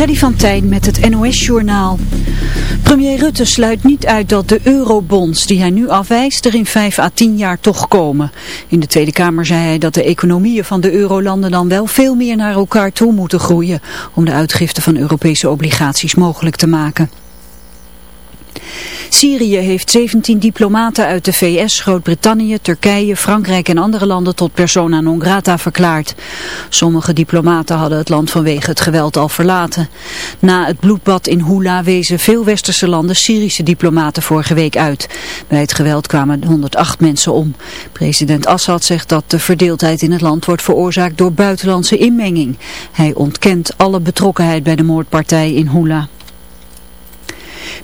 Freddy van Tijn met het NOS-journaal. Premier Rutte sluit niet uit dat de eurobonds die hij nu afwijst er in 5 à 10 jaar toch komen. In de Tweede Kamer zei hij dat de economieën van de eurolanden dan wel veel meer naar elkaar toe moeten groeien om de uitgifte van Europese obligaties mogelijk te maken. Syrië heeft 17 diplomaten uit de VS, Groot-Brittannië, Turkije, Frankrijk en andere landen tot persona non grata verklaard. Sommige diplomaten hadden het land vanwege het geweld al verlaten. Na het bloedbad in Hula wezen veel westerse landen Syrische diplomaten vorige week uit. Bij het geweld kwamen 108 mensen om. President Assad zegt dat de verdeeldheid in het land wordt veroorzaakt door buitenlandse inmenging. Hij ontkent alle betrokkenheid bij de moordpartij in Hula.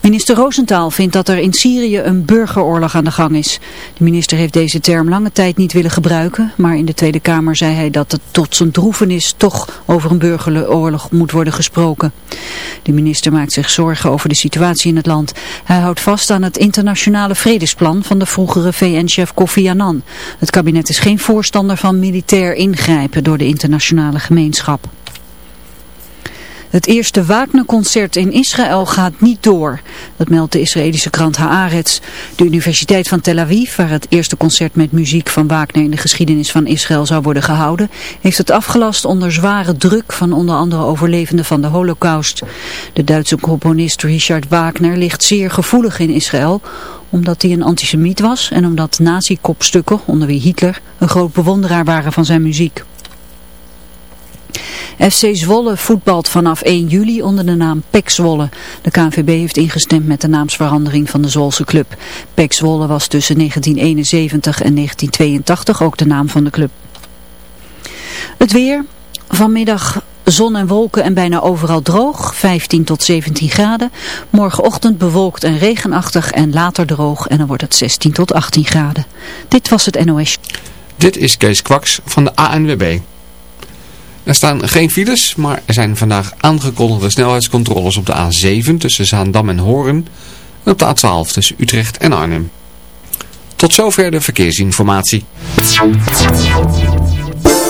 Minister Roosentaal vindt dat er in Syrië een burgeroorlog aan de gang is. De minister heeft deze term lange tijd niet willen gebruiken, maar in de Tweede Kamer zei hij dat het tot zijn droevenis toch over een burgeroorlog moet worden gesproken. De minister maakt zich zorgen over de situatie in het land. Hij houdt vast aan het internationale vredesplan van de vroegere VN-chef Kofi Annan. Het kabinet is geen voorstander van militair ingrijpen door de internationale gemeenschap. Het eerste Wagner-concert in Israël gaat niet door. Dat meldt de Israëlische krant Haaretz. De Universiteit van Tel Aviv, waar het eerste concert met muziek van Wagner in de geschiedenis van Israël zou worden gehouden, heeft het afgelast onder zware druk van onder andere overlevenden van de holocaust. De Duitse componist Richard Wagner ligt zeer gevoelig in Israël, omdat hij een antisemiet was en omdat nazi-kopstukken, onder wie Hitler, een groot bewonderaar waren van zijn muziek. FC Zwolle voetbalt vanaf 1 juli onder de naam PEC Zwolle. De KNVB heeft ingestemd met de naamsverandering van de Zwolse club. PEC Zwolle was tussen 1971 en 1982 ook de naam van de club. Het weer, vanmiddag zon en wolken en bijna overal droog, 15 tot 17 graden. Morgenochtend bewolkt en regenachtig en later droog en dan wordt het 16 tot 18 graden. Dit was het NOS. Dit is Kees Kwaks van de ANWB. Er staan geen files, maar er zijn vandaag aangekondigde snelheidscontroles op de A7 tussen Zaandam en Horen en op de A12 tussen Utrecht en Arnhem. Tot zover de verkeersinformatie.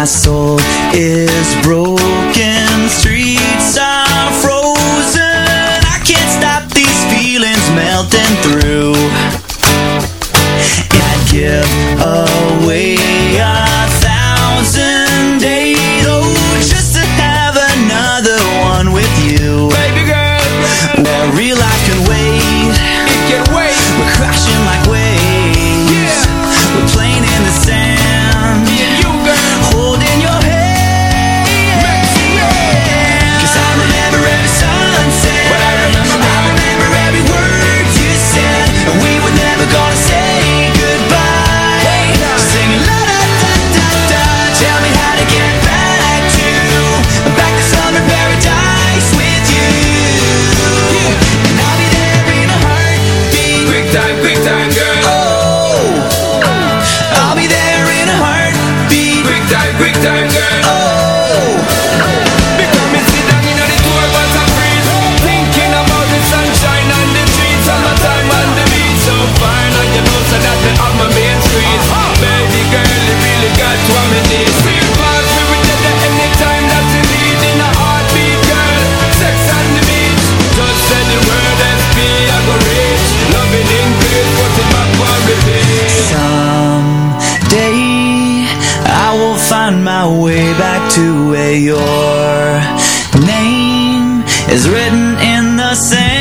my soul is broken. where your name is written in the sand.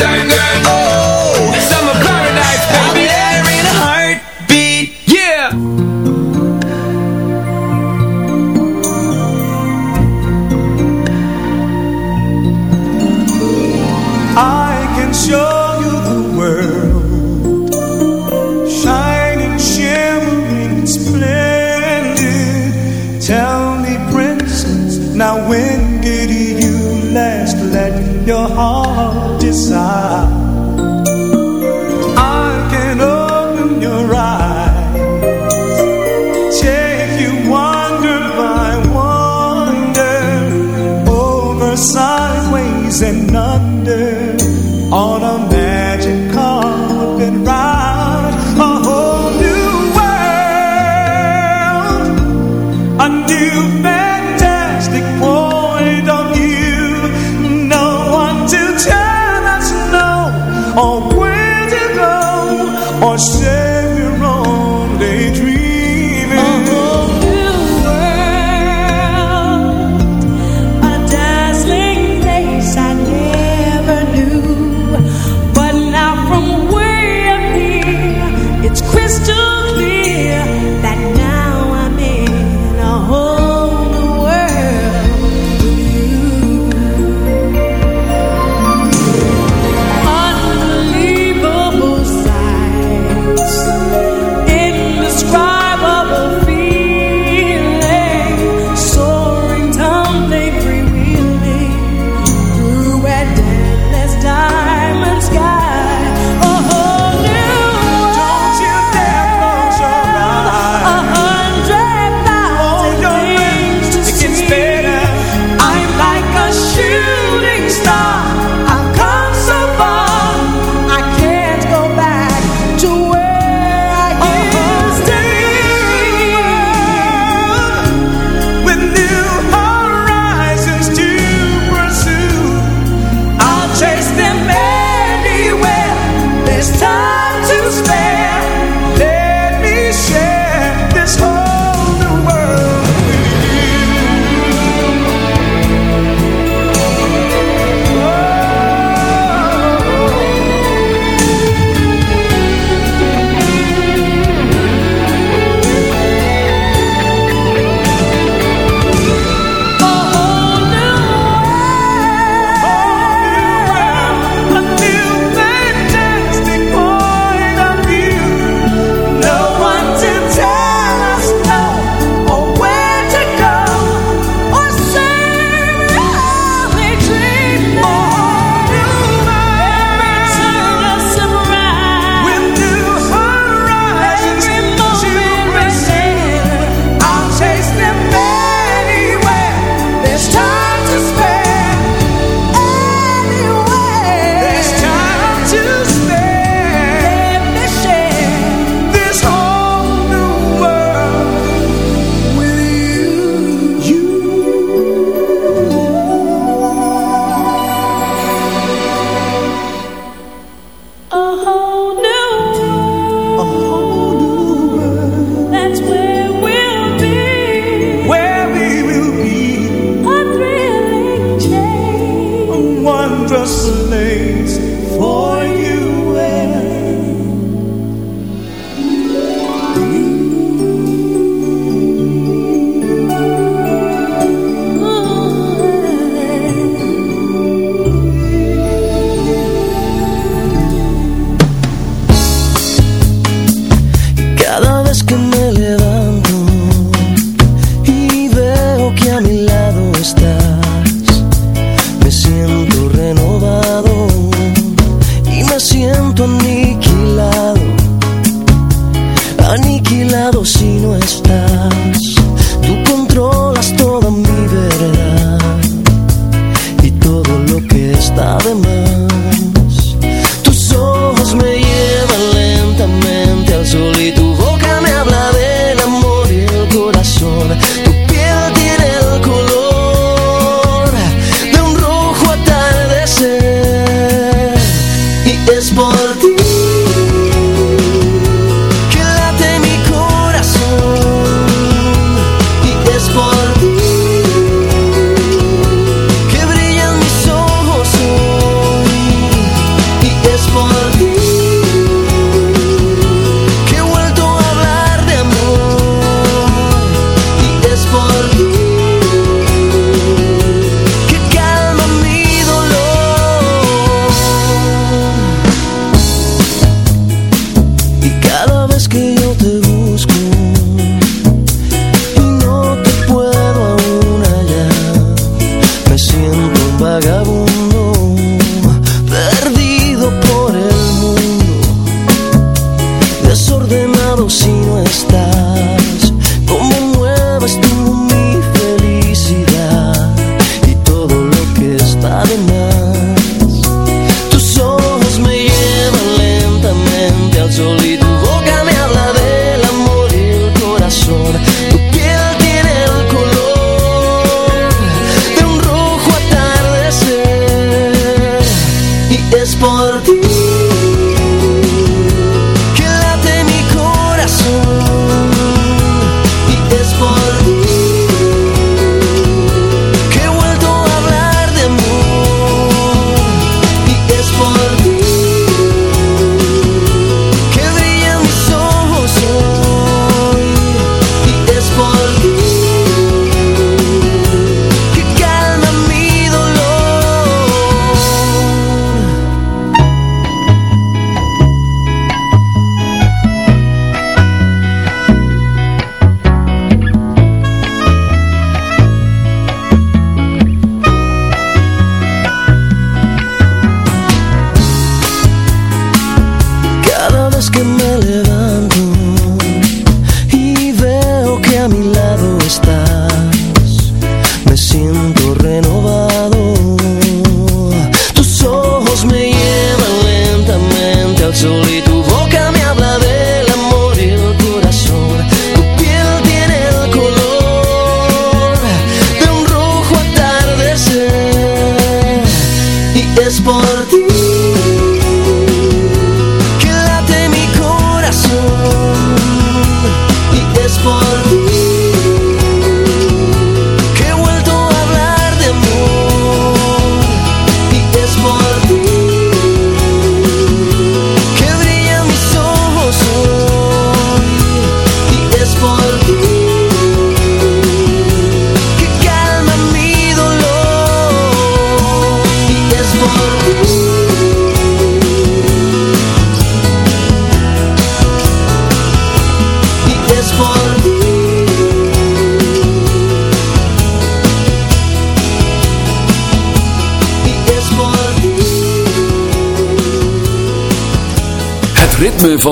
time. say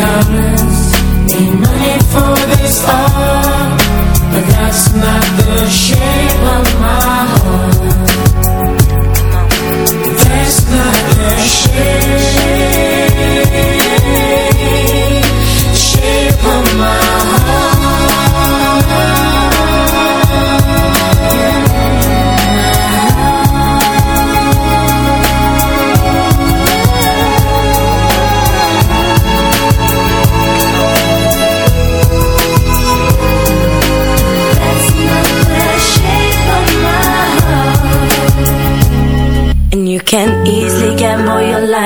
know need money for this art, but that's not the shape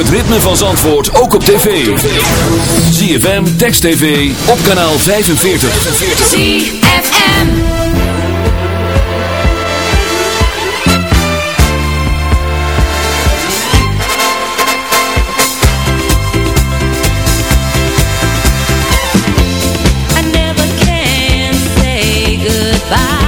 het ritme van Zandvoort ook op tv. ZFM, Text TV, op kanaal 45. ZFM. I never can say goodbye.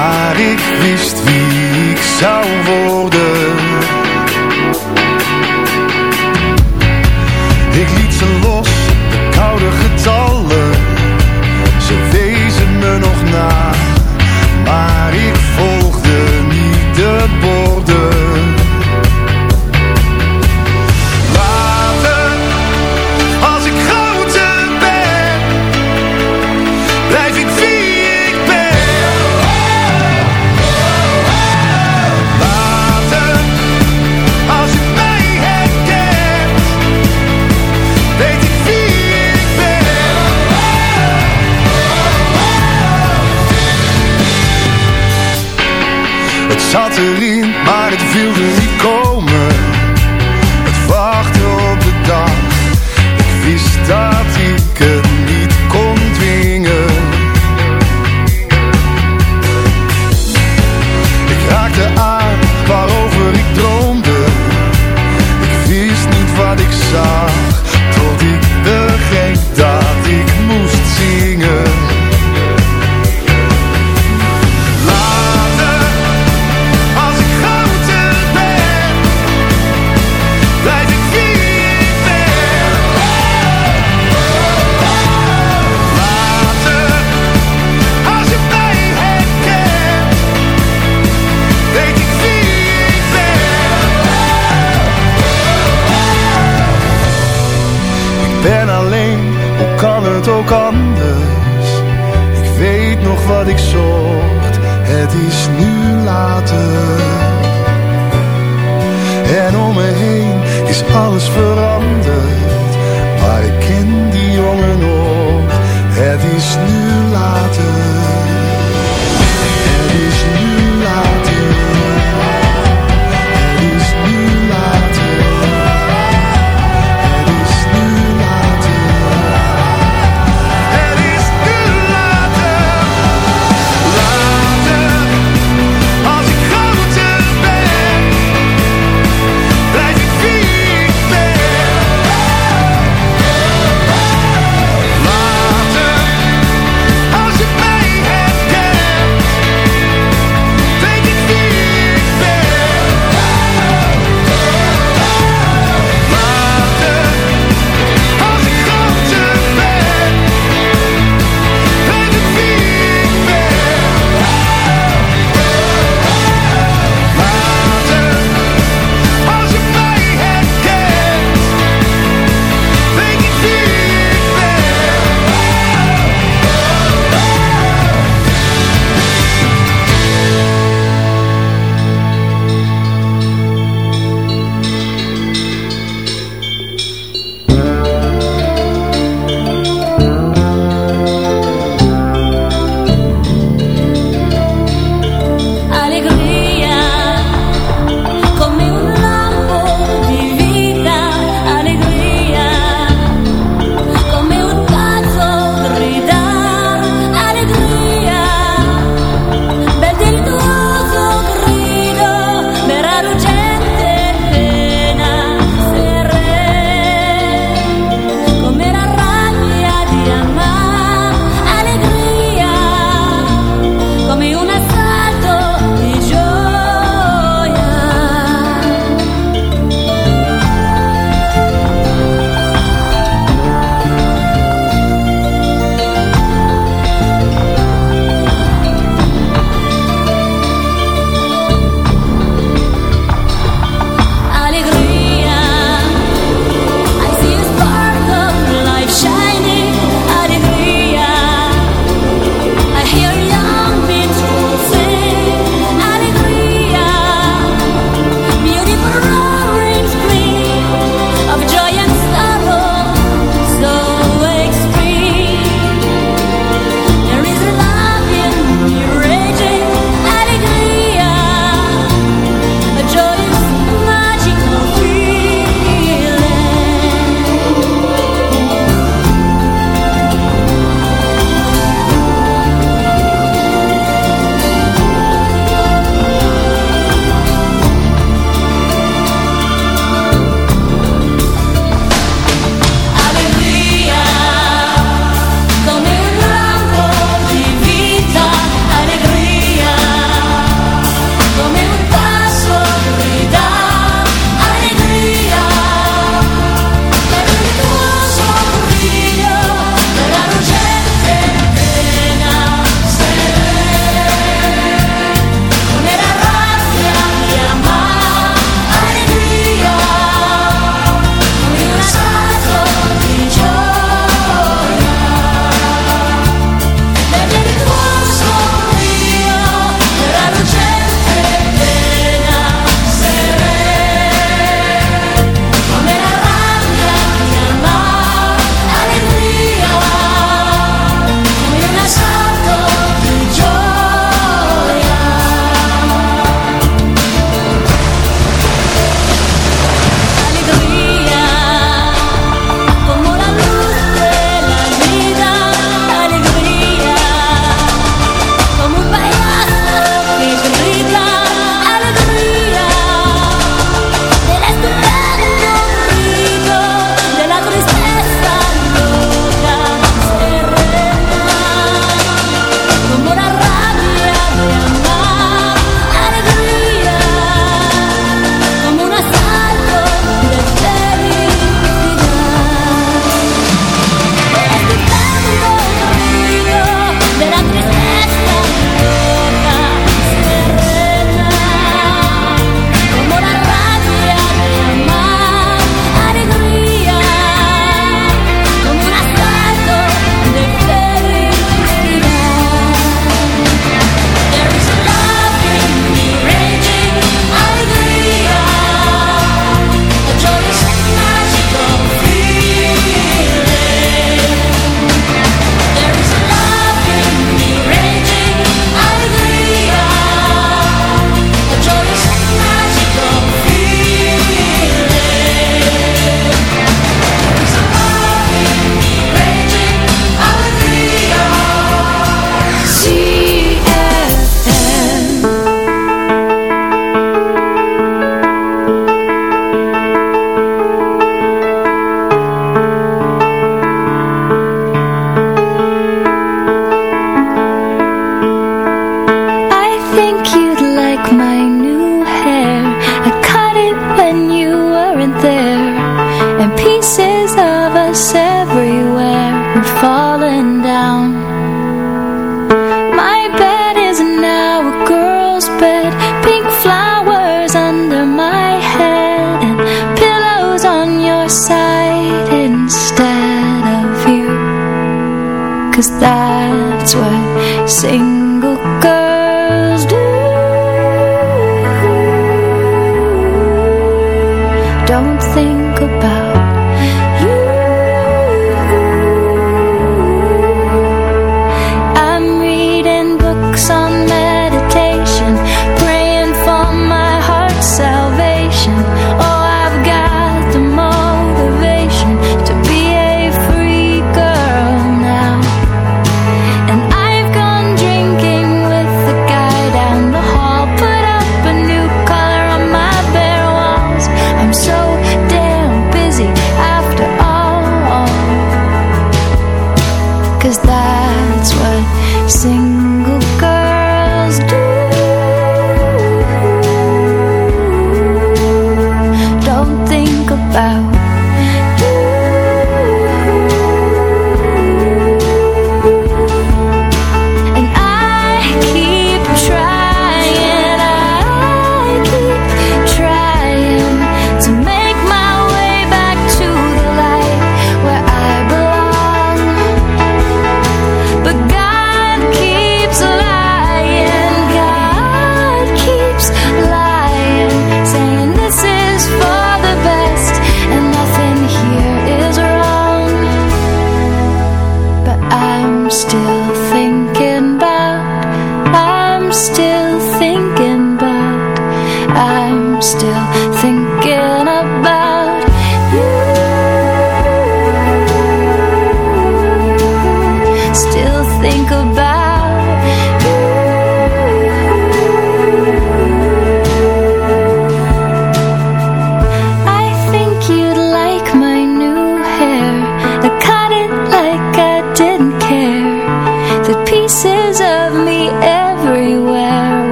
Maar ik wist wie ik zou worden.